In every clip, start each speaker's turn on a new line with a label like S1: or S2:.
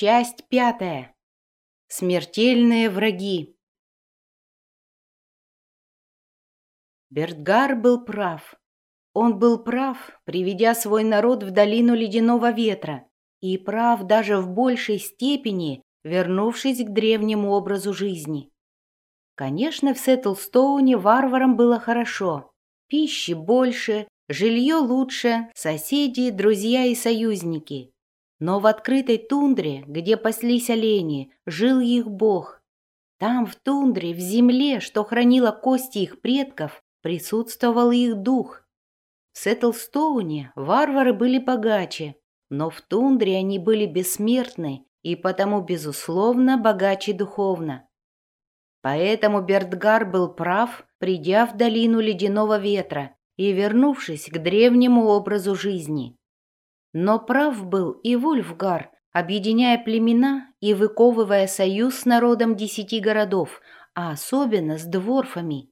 S1: Часть пятая. Смертельные враги. Бертгар был прав. Он был прав, приведя свой народ в долину ледяного ветра, и прав даже в большей степени, вернувшись к древнему образу жизни. Конечно, в Сеттлстоуне варварам было хорошо. Пищи больше, жилье лучше, соседи, друзья и союзники. Но в открытой тундре, где паслись олени, жил их бог. Там, в тундре, в земле, что хранила кости их предков, присутствовал их дух. В Сеттлстоуне варвары были богаче, но в тундре они были бессмертны и потому, безусловно, богаче духовно. Поэтому Бертгар был прав, придя в долину ледяного ветра и вернувшись к древнему образу жизни. Но прав был и Вульфгар, объединяя племена и выковывая союз с народом десяти городов, а особенно с дворфами.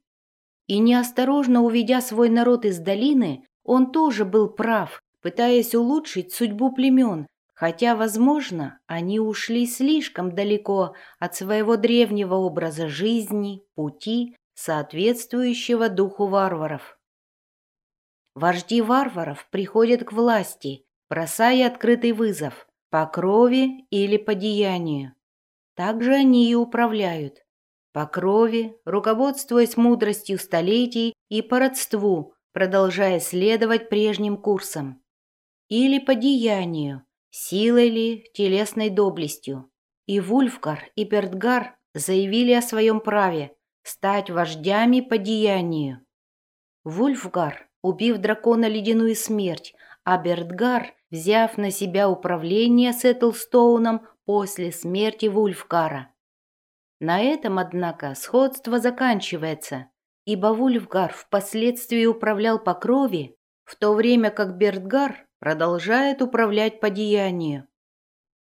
S1: И неосторожно уведя свой народ из долины, он тоже был прав, пытаясь улучшить судьбу племен, хотя, возможно, они ушли слишком далеко от своего древнего образа жизни, пути, соответствующего духу варваров. Вожди варваров приходят к власти, бросая открытый вызов по крови или по деянию. Также они и управляют. По крови, руководствуясь мудростью столетий и по родству, продолжая следовать прежним курсам. Или по деянию, силой ли, телесной доблестью. И Вульфгар, и Бертгар заявили о своем праве стать вождями по деянию. Вульфгар, убив дракона ледяную смерть, а Бертгар, взяв на себя управление Сеттлстоуном после смерти Вульфгара. На этом, однако, сходство заканчивается, ибо Вульфгар впоследствии управлял по крови, в то время как Бертгар продолжает управлять по деянию.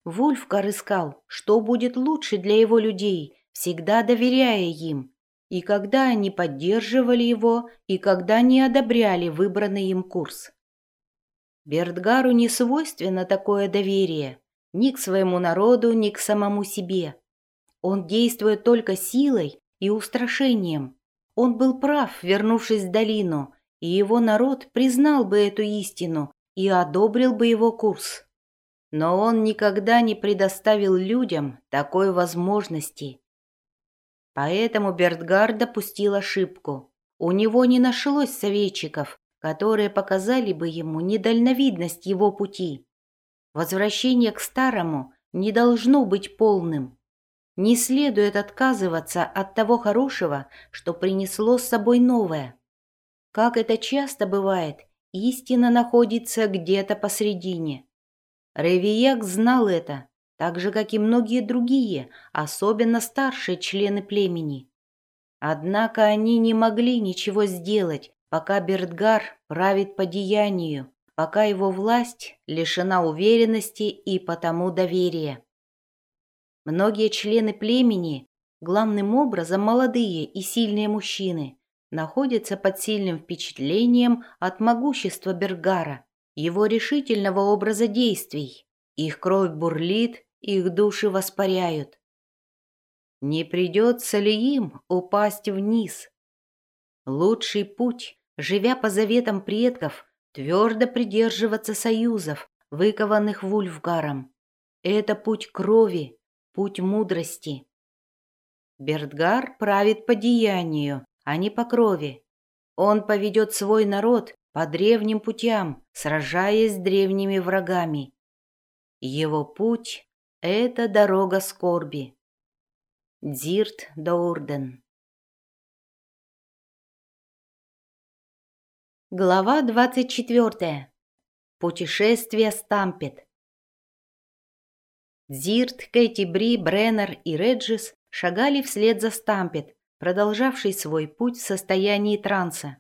S1: Вульфгар искал, что будет лучше для его людей, всегда доверяя им, и когда они поддерживали его, и когда не одобряли выбранный им курс. Бертгару не свойственно такое доверие ни к своему народу, ни к самому себе. Он действует только силой и устрашением. Он был прав, вернувшись в долину, и его народ признал бы эту истину и одобрил бы его курс. Но он никогда не предоставил людям такой возможности. Поэтому Бертгар допустил ошибку. У него не нашлось советчиков, которые показали бы ему недальновидность его пути. Возвращение к старому не должно быть полным. Не следует отказываться от того хорошего, что принесло с собой новое. Как это часто бывает, истина находится где-то посредине. Ревияк знал это, так же, как и многие другие, особенно старшие члены племени. Однако они не могли ничего сделать, пока Бертгар правит по деянию, пока его власть лишена уверенности и потому доверия. Многие члены племени, главным образом молодые и сильные мужчины, находятся под сильным впечатлением от могущества Бергара, его решительного образа действий. Их кровь бурлит, их души воспаряют. Не придется ли им упасть вниз? Лучший путь живя по заветам предков, твердо придерживаться союзов, выкованных Вульфгаром. Это путь крови, путь мудрости. Бертгар правит по деянию, а не по крови. Он поведет свой народ по древним путям, сражаясь с древними врагами. Его путь — это дорога скорби. Дзирт Даурден Глава 24. Путешествие Стампет. Зирт, Кэти Бри, Бреннер и Реджис шагали вслед за Стампет, продолжавший свой путь в состоянии транса.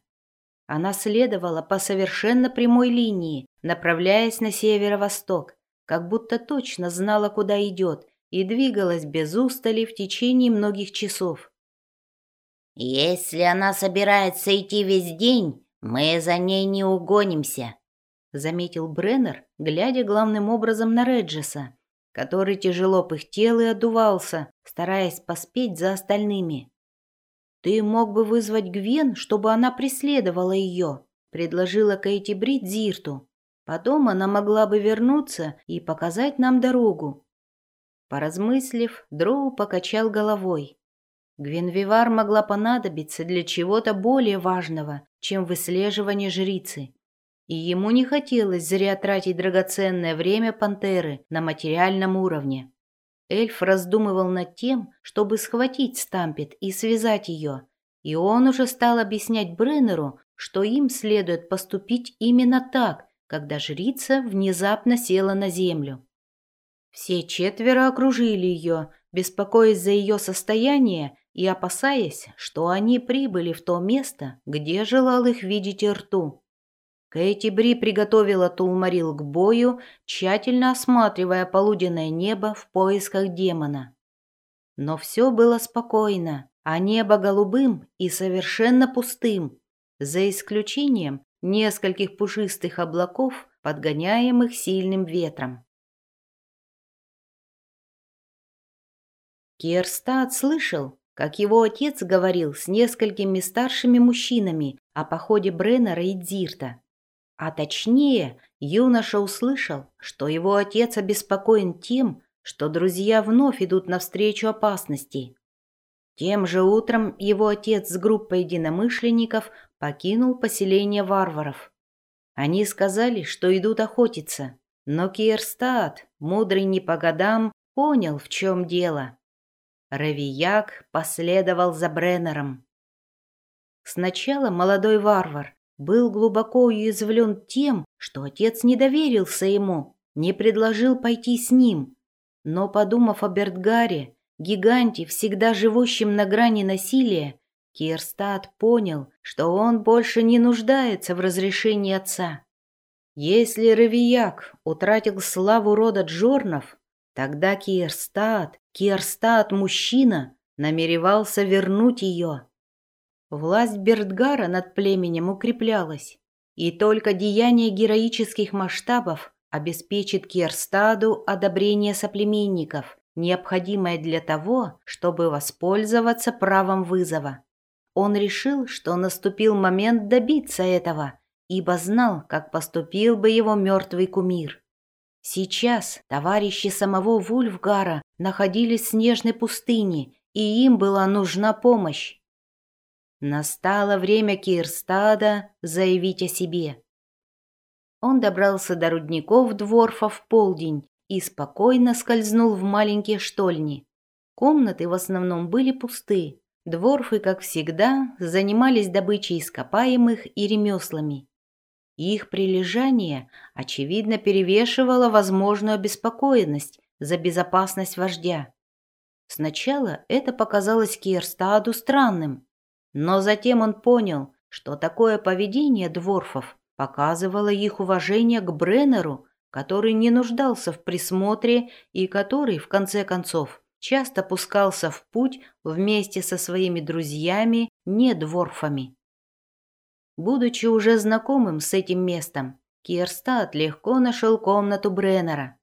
S1: Она следовала по совершенно прямой линии, направляясь на северо-восток, как будто точно знала, куда идет, и двигалась без устали в течение многих часов.
S2: «Если она собирается идти весь день, «Мы за ней не угонимся», — заметил Бреннер, глядя главным образом на Реджеса,
S1: который тяжело пыхтел и отдувался, стараясь поспеть за остальными. «Ты мог бы вызвать Гвен, чтобы она преследовала ее», — предложила Кейти Брит Зирту. «Потом она могла бы вернуться и показать нам дорогу». Поразмыслив, Дроу покачал головой. Гвенвивар могла понадобиться для чего-то более важного, чем выслеживание жрицы. И ему не хотелось зря тратить драгоценное время пантеры на материальном уровне. Эльф раздумывал над тем, чтобы схватить Стампет и связать ее, и он уже стал объяснять Бреннеру, что им следует поступить именно так, когда жрица внезапно села на землю. Все четверо окружили ее, беспокоясь за ее состояние и опасаясь, что они прибыли в то место, где желал их видеть рту. Кэти Бри приготовила Тулмарил к бою, тщательно осматривая полуденное небо в поисках демона. Но все было спокойно, а небо голубым и совершенно пустым, за исключением нескольких пушистых облаков, подгоняемых сильным ветром. Кирстад слышал, как его отец говорил с несколькими старшими мужчинами о походе Бреннера и Дзирта. А точнее, юноша услышал, что его отец обеспокоен тем, что друзья вновь идут навстречу опасности. Тем же утром его отец с группой единомышленников покинул поселение варваров. Они сказали, что идут охотиться, но Кирстад, мудрый не по годам, понял, в чем дело. Равияк последовал за Бреннером. Сначала молодой варвар был глубоко уязвлен тем, что отец не доверился ему, не предложил пойти с ним. Но, подумав о Бертгаре, гиганте, всегда живущем на грани насилия, Кирстад понял, что он больше не нуждается в разрешении отца. Если Равияк утратил славу рода Джорнов, тогда Кирстад Киерстад-мужчина намеревался вернуть ее. Власть Бертгара над племенем укреплялась, и только деяние героических масштабов обеспечит Киерстаду одобрение соплеменников, необходимое для того, чтобы воспользоваться правом вызова. Он решил, что наступил момент добиться этого, ибо знал, как поступил бы его мертвый кумир. Сейчас товарищи самого Вульфгара находились в снежной пустыне, и им была нужна помощь. Настало время Кирстада заявить о себе. Он добрался до рудников Дворфа в полдень и спокойно скользнул в маленькие штольни. Комнаты в основном были пусты. Дворфы, как всегда, занимались добычей ископаемых и ремеслами. Их прилежание, очевидно, перевешивало возможную обеспокоенность за безопасность вождя. Сначала это показалось Кирстаду странным, но затем он понял, что такое поведение дворфов показывало их уважение к Бреннеру, который не нуждался в присмотре и который, в конце концов, часто пускался в путь вместе со своими друзьями, не дворфами. Будучи уже знакомым с этим местом, Кирстад легко нашел комнату Бреннера.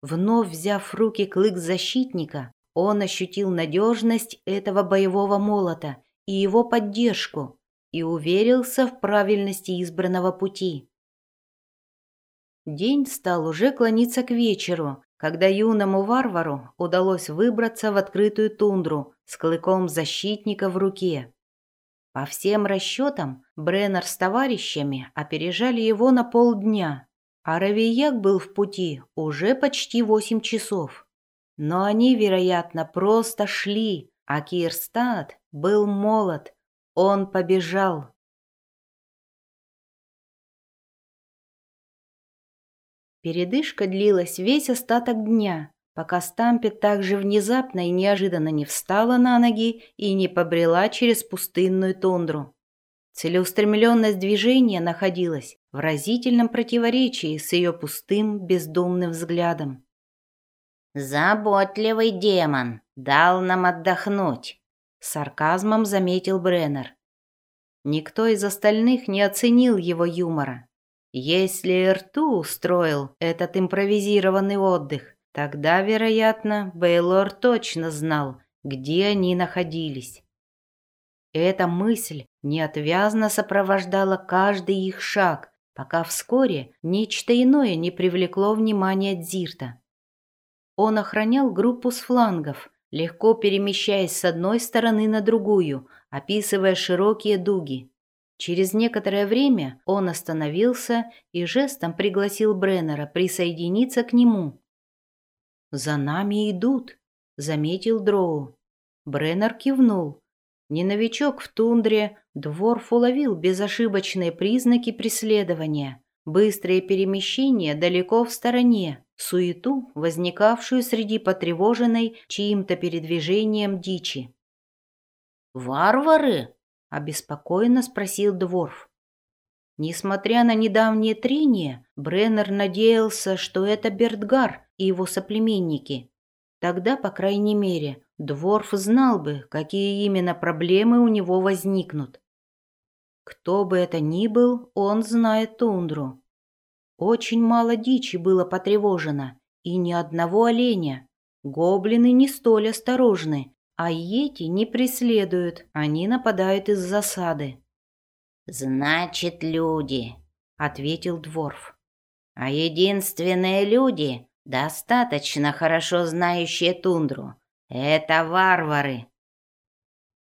S1: Вновь взяв в руки клык защитника, он ощутил надежность этого боевого молота и его поддержку и уверился в правильности избранного пути. День стал уже клониться к вечеру, когда юному варвару удалось выбраться в открытую тундру с клыком защитника в руке. По всем расчетам, Бреннер с товарищами опережали его на полдня, а Равияк был в пути уже почти восемь часов. Но они, вероятно, просто шли, а Кирстад был молод, он побежал. Передышка длилась весь остаток дня, пока Стампет так же внезапно и неожиданно не встала на ноги и не побрела через пустынную тундру. Целеустремленность движения находилась в разительном противоречии с ее пустым, бездумным взглядом.
S2: «Заботливый демон дал нам отдохнуть», —
S1: сарказмом заметил Бреннер. Никто из остальных не оценил его юмора. Если Рту устроил этот импровизированный отдых, Тогда, вероятно, Бейлор точно знал, где они находились. Эта мысль неотвязно сопровождала каждый их шаг, пока вскоре нечто иное не привлекло внимание Дзирта. Он охранял группу с флангов, легко перемещаясь с одной стороны на другую, описывая широкие дуги. Через некоторое время он остановился и жестом пригласил Бреннера присоединиться к нему. «За нами идут», — заметил Дроу. Бреннер кивнул. Не новичок в тундре, Дворф уловил безошибочные признаки преследования, быстрые перемещения далеко в стороне, суету, возникавшую среди потревоженной чьим-то передвижением дичи.
S2: «Варвары?»
S1: — обеспокоенно спросил Дворф. Несмотря на недавнее трение, Бреннер надеялся, что это Бертгар и его соплеменники. Тогда, по крайней мере, Дворф знал бы, какие именно проблемы у него возникнут. Кто бы это ни был, он знает тундру. Очень мало дичи было потревожено, и ни одного оленя. Гоблины не столь осторожны, а йети не преследуют, они нападают из засады.
S2: «Значит, люди», — ответил Дворф. «А единственные люди, достаточно хорошо знающие тундру, это варвары».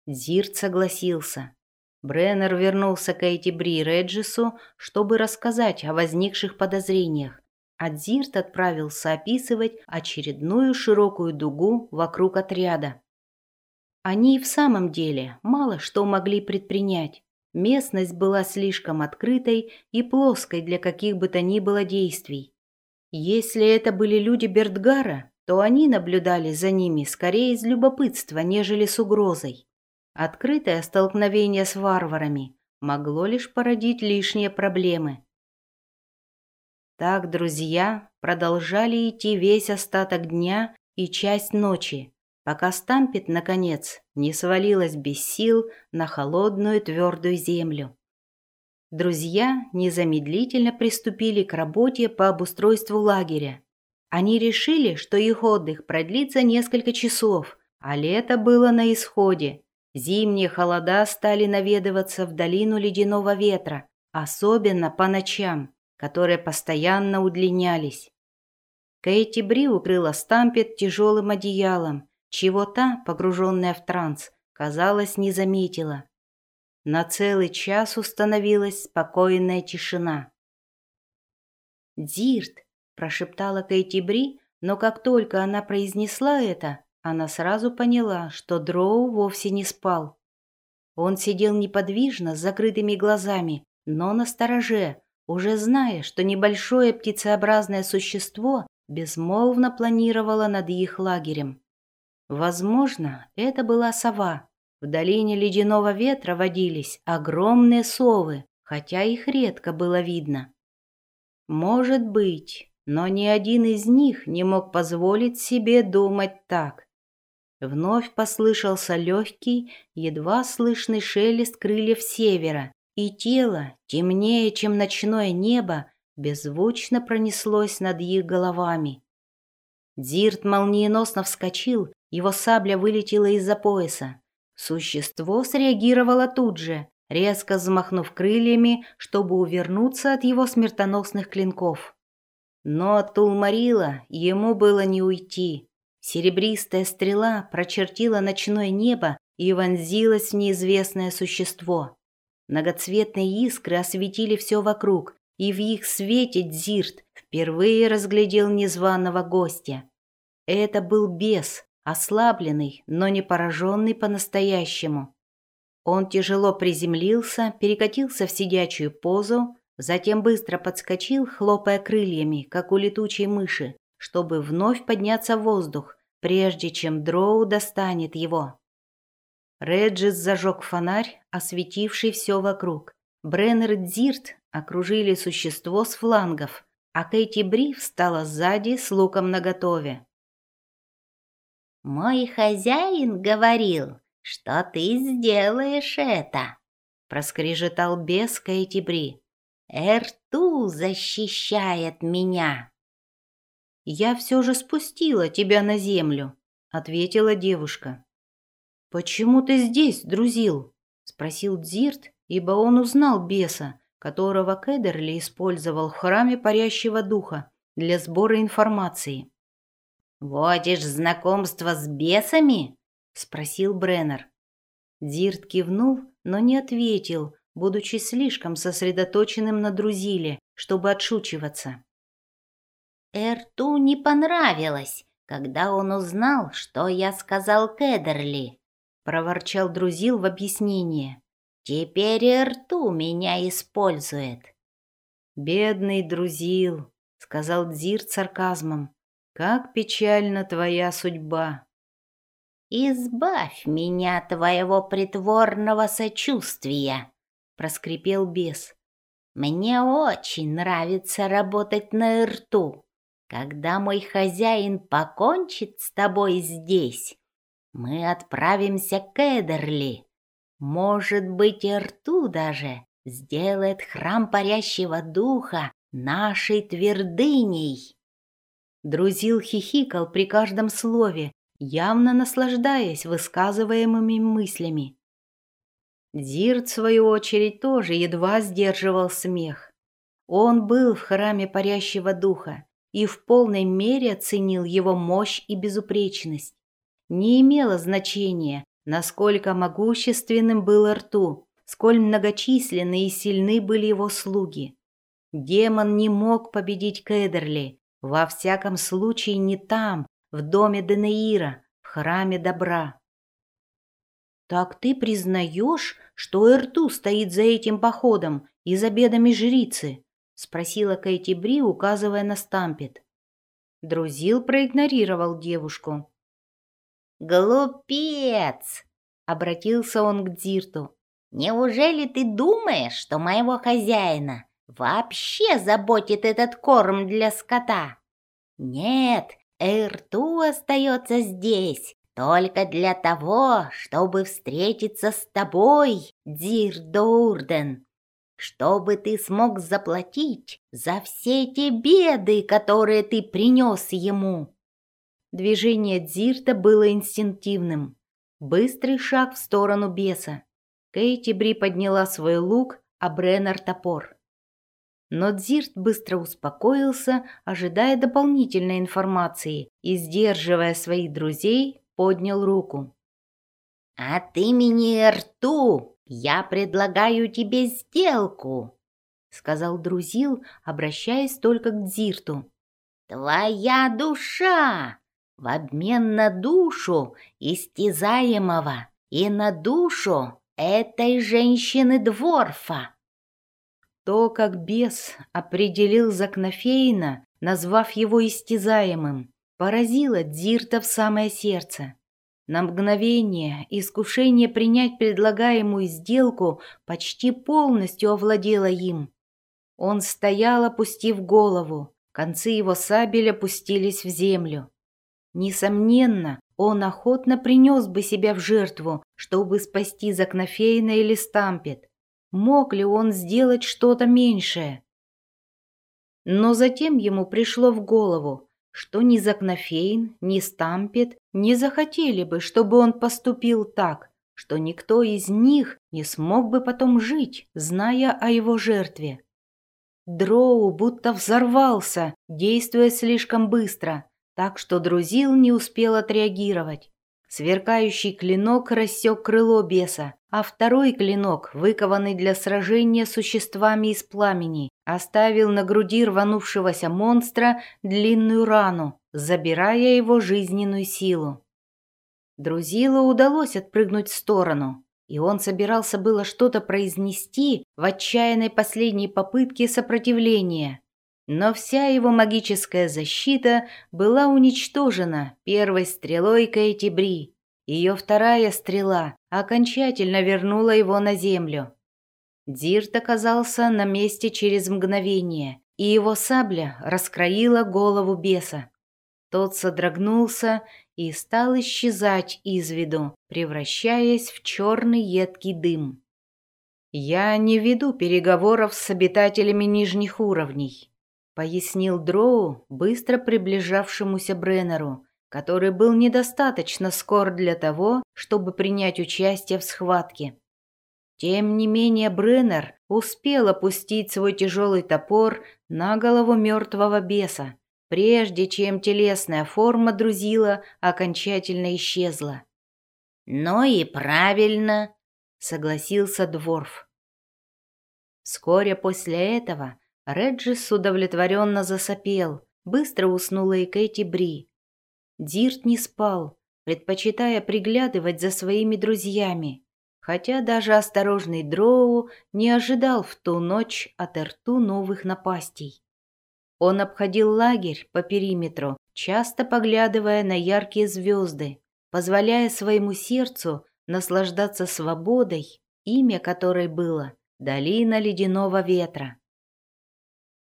S1: Зирт согласился. Бреннер вернулся к Эйти Бри Реджису, чтобы рассказать о возникших подозрениях, а Дзирт отправился описывать очередную широкую дугу вокруг отряда. Они в самом деле мало что могли предпринять. Местность была слишком открытой и плоской для каких бы то ни было действий. Если это были люди Бертгара, то они наблюдали за ними скорее из любопытства, нежели с угрозой. Открытое столкновение с варварами могло лишь породить лишние проблемы. Так друзья продолжали идти весь остаток дня и часть ночи, пока Стампет, наконец, не свалилась без сил на холодную твердую землю. Друзья незамедлительно приступили к работе по обустройству лагеря. Они решили, что их отдых продлится несколько часов, а лето было на исходе. Зимние холода стали наведываться в долину ледяного ветра, особенно по ночам, которые постоянно удлинялись. Кейти Бри укрыла Стампет тяжелым одеялом, чего та, погруженная в транс, казалось, не заметила. На целый час установилась спокойная тишина. «Дирт!» – прошептала Бри, но как только она произнесла это, она сразу поняла, что Дроу вовсе не спал. Он сидел неподвижно с закрытыми глазами, но на стороже, уже зная, что небольшое птицеобразное существо безмолвно планировало над их лагерем. Возможно, это была сова. В долине ледяного ветра водились огромные совы, хотя их редко было видно. Может быть, но ни один из них не мог позволить себе думать так. Вновь послышался легкий, едва слышный шелест крыльев севера, и тело, темнее, чем ночное небо, беззвучно пронеслось над их головами. Дзирт молниеносно вскочил его сабля вылетела из-за пояса. Существо среагировало тут же, резко взмахнув крыльями, чтобы увернуться от его смертоносных клинков. Но от Тулмарила ему было не уйти. Серебристая стрела прочертила ночное небо и вонзилась в неизвестное существо. Многоцветные искры осветили все вокруг, и в их свете Дзирт впервые разглядел незваного гостя. Это был бес, ослабленный, но не пораженный по-настоящему. Он тяжело приземлился, перекатился в сидячую позу, затем быстро подскочил, хлопая крыльями, как у летучей мыши, чтобы вновь подняться в воздух, прежде чем Дроу достанет его. Реджис зажег фонарь, осветивший все вокруг. Бреннер Дзирт окружили существо с флангов, а Кэти Бри встала сзади с луком наготове.
S2: «Мой хозяин говорил, что ты сделаешь это», — проскрежетал бес Кейтибри. «Эрту защищает меня».
S1: я все же спустила тебя на землю», — ответила девушка. «Почему ты здесь, друзил?» — спросил Дзирт, ибо он узнал беса, которого Кедерли использовал в храме парящего духа для сбора информации.
S2: «Водишь знакомство с бесами?» — спросил Бреннер.
S1: Дзирт кивнул, но не ответил, будучи слишком сосредоточенным на друзиле, чтобы отшучиваться.
S2: Эрту не понравилось, когда он узнал, что я сказал Кедерли, проворчал Друзил в объяснение. Теперь Эрту меня использует.
S1: Бедный Друзил, сказал Дзир сарказмом. Как печальна твоя судьба.
S2: Избавь меня твоего притворного сочувствия, проскрипел бес. Мне очень нравится работать на рту. Когда мой хозяин покончит с тобой здесь, мы отправимся к Эдерли. Может быть, и рту даже сделает храм парящего духа нашей твердыней.
S1: Друзил хихикал при каждом слове, явно наслаждаясь высказываемыми мыслями. Зирт, в свою очередь, тоже едва сдерживал смех. Он был в храме парящего духа и в полной мере оценил его мощь и безупречность. Не имело значения, насколько могущественным был рту, сколь многочисленны и сильны были его слуги. Демон не мог победить Кедерли, во всяком случае не там, в доме Денеира, в храме добра. «Так ты признаешь, что Эрту стоит за этим походом и за бедами жрицы?» — спросила Кэти Бри, указывая на Стампет. Друзил проигнорировал девушку.
S2: «Глупец!» — обратился он к Дирту. «Неужели ты думаешь, что моего хозяина вообще заботит этот корм для скота? Нет, Эрту остается здесь только для того, чтобы встретиться с тобой, Дир Доурден, чтобы ты смог заплатить за все те беды, которые ты принес ему».
S1: Движение Дзирта было инстинктивным. Быстрый шаг в сторону беса. Кейти Бри подняла свой лук, а Бреннер — топор. Но Дзирт быстро успокоился, ожидая дополнительной информации и, сдерживая своих друзей, поднял руку.
S2: «От имени Рту я предлагаю тебе сделку», — сказал Друзил, обращаясь только к Дзирту. «Твоя душа в обмен на душу истязаемого и на душу этой женщины-дворфа».
S1: То, как бес определил Закнофейна, назвав его истязаемым, поразило Дзирта в самое сердце. На мгновение искушение принять предлагаемую сделку почти полностью овладело им. Он стоял, опустив голову, концы его сабель опустились в землю. Несомненно, он охотно принес бы себя в жертву, чтобы спасти Закнофейна или Стампет. Мог ли он сделать что-то меньшее? Но затем ему пришло в голову, что ни Закнофейн, ни Стампет не захотели бы, чтобы он поступил так, что никто из них не смог бы потом жить, зная о его жертве. Дроу будто взорвался, действуя слишком быстро, так что Друзил не успел отреагировать. Сверкающий клинок рассек крыло беса, а второй клинок, выкованный для сражения с существами из пламени, оставил на груди рванувшегося монстра длинную рану, забирая его жизненную силу. Друзилу удалось отпрыгнуть в сторону, и он собирался было что-то произнести в отчаянной последней попытке сопротивления. Но вся его магическая защита была уничтожена первой стрелой Кейти Бри. Ее вторая стрела окончательно вернула его на землю. Дирт оказался на месте через мгновение, и его сабля раскроила голову беса. Тот содрогнулся и стал исчезать из виду, превращаясь в черный едкий дым. «Я не веду переговоров с обитателями нижних уровней», пояснил Дроу быстро приближавшемуся Бреннеру, который был недостаточно скор для того, чтобы принять участие в схватке. Тем не менее Бреннер успел опустить свой тяжелый топор на голову мертвого беса, прежде чем телесная форма друзила окончательно исчезла.
S2: «Ну и правильно», —
S1: согласился Дворф. Вскоре после этого Реджис удовлетворенно засопел, быстро уснула и Кэти Бри. Дирт не спал, предпочитая приглядывать за своими друзьями, хотя даже осторожный Дроу не ожидал в ту ночь от Эрту новых напастей. Он обходил лагерь по периметру, часто поглядывая на яркие звезды, позволяя своему сердцу наслаждаться свободой, имя которой было «Долина ледяного ветра».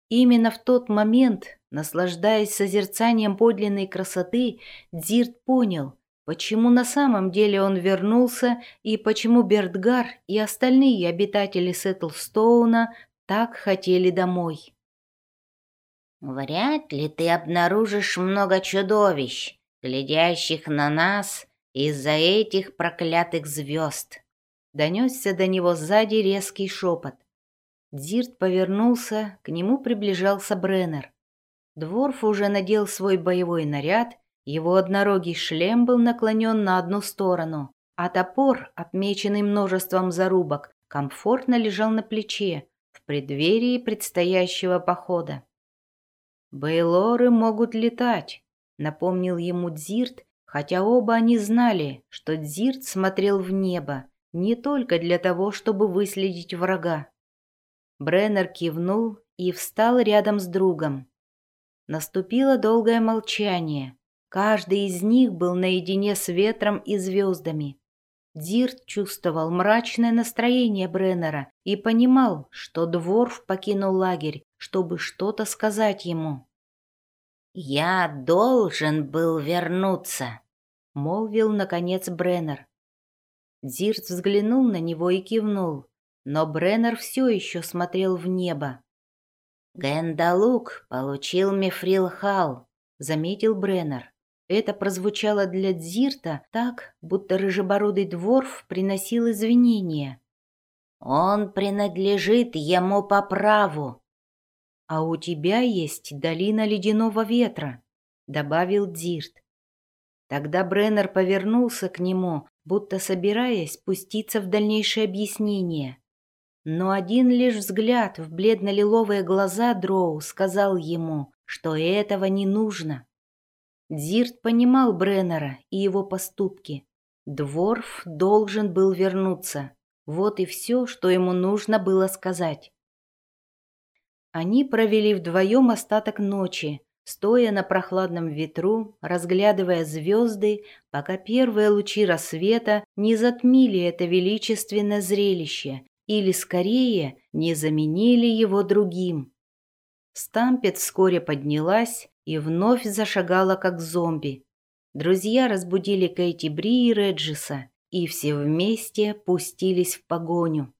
S1: Именно в тот момент, наслаждаясь созерцанием подлинной красоты, Дзирт понял, почему на самом деле он вернулся и почему Бертгар и остальные обитатели Сеттлстоуна так хотели домой.
S2: «Вряд ли ты обнаружишь много чудовищ, глядящих на нас из-за этих проклятых звезд», — донесся до него сзади резкий шепот. Дзирт повернулся, к нему приближался Бреннер. Дворф уже надел свой боевой наряд — его однорогий шлем был наклонен на одну сторону, а топор, отмеченный множеством зарубок, комфортно лежал на плече в преддверии предстоящего похода. «Бейлоры могут летать», — напомнил ему Дзирт, хотя оба они знали, что Дзирт смотрел в небо не только для того, чтобы выследить врага. Бреннер кивнул и встал рядом с другом. Наступило долгое молчание, Каждый из них был наедине с ветром и звездами. Дирт чувствовал мрачное настроение Бреннера и понимал, что Дворф покинул лагерь, чтобы что-то сказать ему. «Я должен был вернуться», — молвил, наконец, Бреннер.
S1: Дирт взглянул на него и кивнул, но Бреннер все еще смотрел в небо.
S2: «Гэндалук получил мифрил Хал», — заметил Бреннер.
S1: Это прозвучало для Дзирта так, будто рыжебородый дворф приносил извинения.
S2: «Он принадлежит ему по праву».
S1: «А у тебя есть долина ледяного ветра», — добавил Дзирт. Тогда Бреннер повернулся к нему, будто собираясь пуститься в дальнейшее объяснение. Но один лишь взгляд в бледно-лиловые глаза Дроу сказал ему, что этого не нужно. Дзирт понимал Бреннера и его поступки. Дворф должен был вернуться. Вот и все, что ему нужно было сказать. Они провели вдвоем остаток ночи, стоя на прохладном ветру, разглядывая звезды, пока первые лучи рассвета не затмили это величественное зрелище, или, скорее, не заменили его другим. Стампет вскоре поднялась и вновь зашагала как зомби. Друзья разбудили Кэти Бри и Реджиса, и все вместе пустились в погоню.